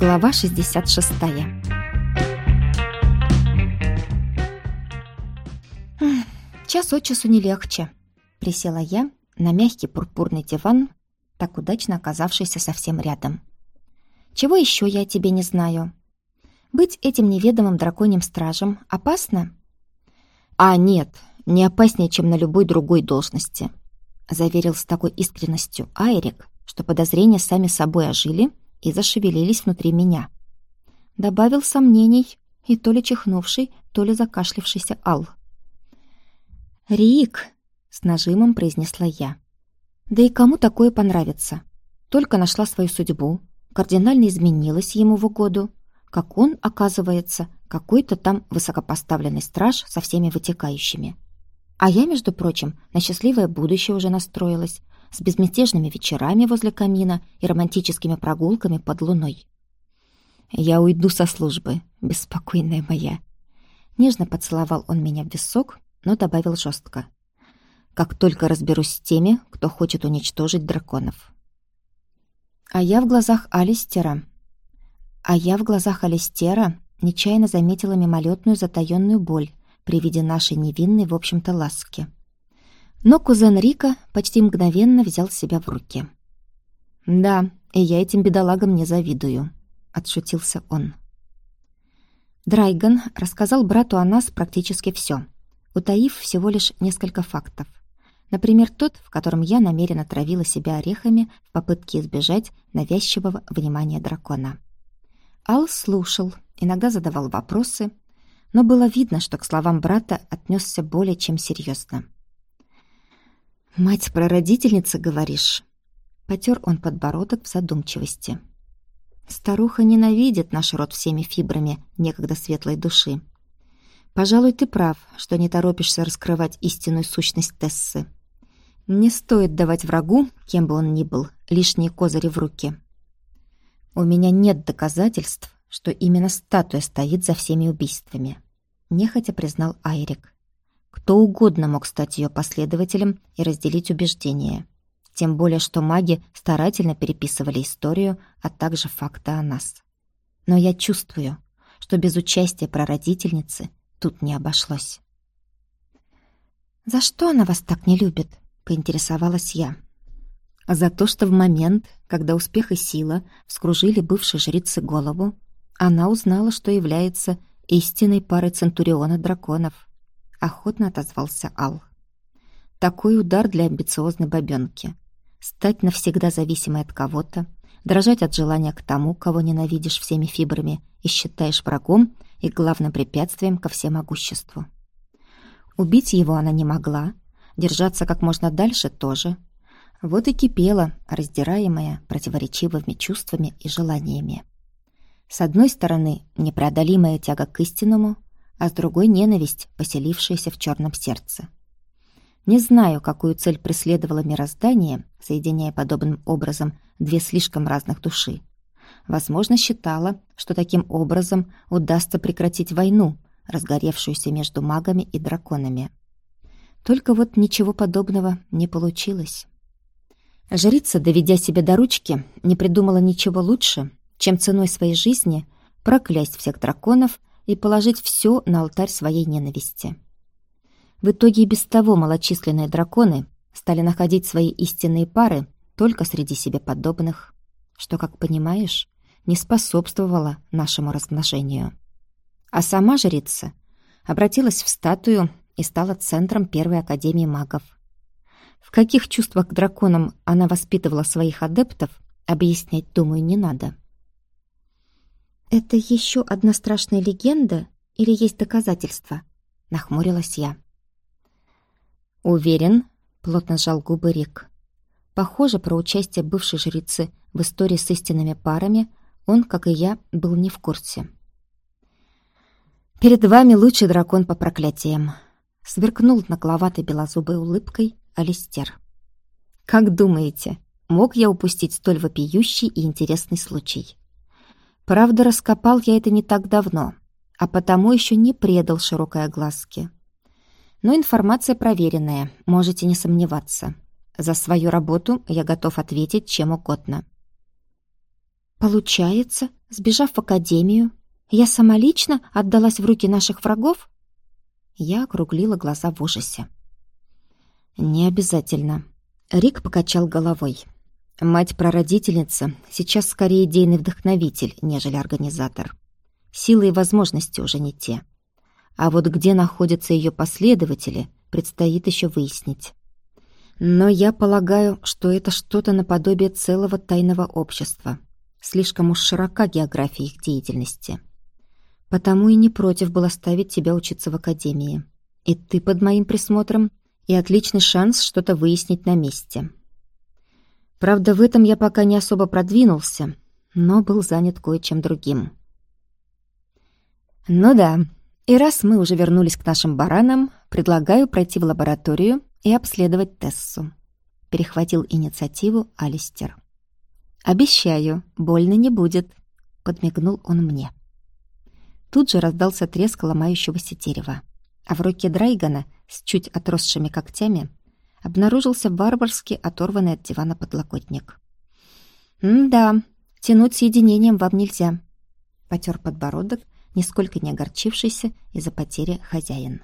Глава 66 Час от часу не легче. Присела я на мягкий пурпурный диван, так удачно оказавшийся совсем рядом. Чего еще я о тебе не знаю? Быть этим неведомым драконьим стражем опасно? А нет, не опаснее, чем на любой другой должности, заверил с такой искренностью Айрик, что подозрения сами собой ожили и зашевелились внутри меня. Добавил сомнений и то ли чихнувший, то ли закашлившийся Ал. «Рик!» — с нажимом произнесла я. «Да и кому такое понравится? Только нашла свою судьбу, кардинально изменилась ему в угоду, как он, оказывается, какой-то там высокопоставленный страж со всеми вытекающими. А я, между прочим, на счастливое будущее уже настроилась, с безмятежными вечерами возле камина и романтическими прогулками под луной. «Я уйду со службы, беспокойная моя». Нежно поцеловал он меня в висок, но добавил жестко. «Как только разберусь с теми, кто хочет уничтожить драконов». А я в глазах Алистера... А я в глазах Алистера нечаянно заметила мимолетную затаённую боль при виде нашей невинной, в общем-то, ласки. Но кузен Рика почти мгновенно взял себя в руки. «Да, и я этим бедолагам не завидую», — отшутился он. Драйган рассказал брату о нас практически все, утаив всего лишь несколько фактов. Например, тот, в котором я намеренно травила себя орехами в попытке избежать навязчивого внимания дракона. Ал слушал, иногда задавал вопросы, но было видно, что к словам брата отнесся более чем серьезно. «Мать-прародительница, говоришь?» Потер он подбородок в задумчивости. «Старуха ненавидит наш род всеми фибрами некогда светлой души. Пожалуй, ты прав, что не торопишься раскрывать истинную сущность Тессы. Не стоит давать врагу, кем бы он ни был, лишние козыри в руки. У меня нет доказательств, что именно статуя стоит за всеми убийствами», — нехотя признал Айрик. Кто угодно мог стать ее последователем и разделить убеждения. Тем более, что маги старательно переписывали историю, а также факты о нас. Но я чувствую, что без участия прародительницы тут не обошлось. «За что она вас так не любит?» — поинтересовалась я. За то, что в момент, когда успех и сила вскружили бывшей жрицы голову, она узнала, что является истинной парой Центуриона драконов. Охотно отозвался Ал. Такой удар для амбициозной бабёнки. Стать навсегда зависимой от кого-то, дрожать от желания к тому, кого ненавидишь всеми фибрами и считаешь врагом и главным препятствием ко всемогуществу. Убить его она не могла, держаться как можно дальше тоже. Вот и кипела, раздираемая противоречивыми чувствами и желаниями. С одной стороны, непреодолимая тяга к истинному, а с другой — ненависть, поселившаяся в черном сердце. Не знаю, какую цель преследовало мироздание, соединяя подобным образом две слишком разных души. Возможно, считала, что таким образом удастся прекратить войну, разгоревшуюся между магами и драконами. Только вот ничего подобного не получилось. Жрица, доведя себя до ручки, не придумала ничего лучше, чем ценой своей жизни проклясть всех драконов и положить все на алтарь своей ненависти. В итоге и без того малочисленные драконы стали находить свои истинные пары только среди себе подобных, что, как понимаешь, не способствовало нашему размножению. А сама жрица обратилась в статую и стала центром Первой Академии магов. В каких чувствах к драконам она воспитывала своих адептов, объяснять, думаю, не надо. «Это еще одна страшная легенда или есть доказательства?» — нахмурилась я. «Уверен», — плотно сжал губы Рик. Похоже, про участие бывшей жрицы в истории с истинными парами он, как и я, был не в курсе. «Перед вами лучший дракон по проклятиям», — сверкнул накловатой белозубой улыбкой Алистер. «Как думаете, мог я упустить столь вопиющий и интересный случай?» Правда, раскопал я это не так давно, а потому еще не предал широкой огласке. Но информация проверенная, можете не сомневаться. За свою работу я готов ответить чем угодно. Получается, сбежав в академию, я самолично отдалась в руки наших врагов? Я округлила глаза в ужасе. «Не обязательно». Рик покачал головой. Мать-прародительница сейчас скорее идейный вдохновитель, нежели организатор. Силы и возможности уже не те. А вот где находятся ее последователи, предстоит еще выяснить. Но я полагаю, что это что-то наподобие целого тайного общества. Слишком уж широка география их деятельности. Потому и не против было ставить тебя учиться в академии. И ты под моим присмотром, и отличный шанс что-то выяснить на месте. Правда, в этом я пока не особо продвинулся, но был занят кое-чем другим. Ну да, и раз мы уже вернулись к нашим баранам, предлагаю пройти в лабораторию и обследовать Тессу. Перехватил инициативу Алистер. «Обещаю, больно не будет», — подмигнул он мне. Тут же раздался треск ломающегося дерева, а в руке Драйгана с чуть отросшими когтями обнаружился варварски оторванный от дивана подлокотник. «М-да, тянуть соединением вам нельзя», — потер подбородок, нисколько не огорчившийся из-за потери хозяин.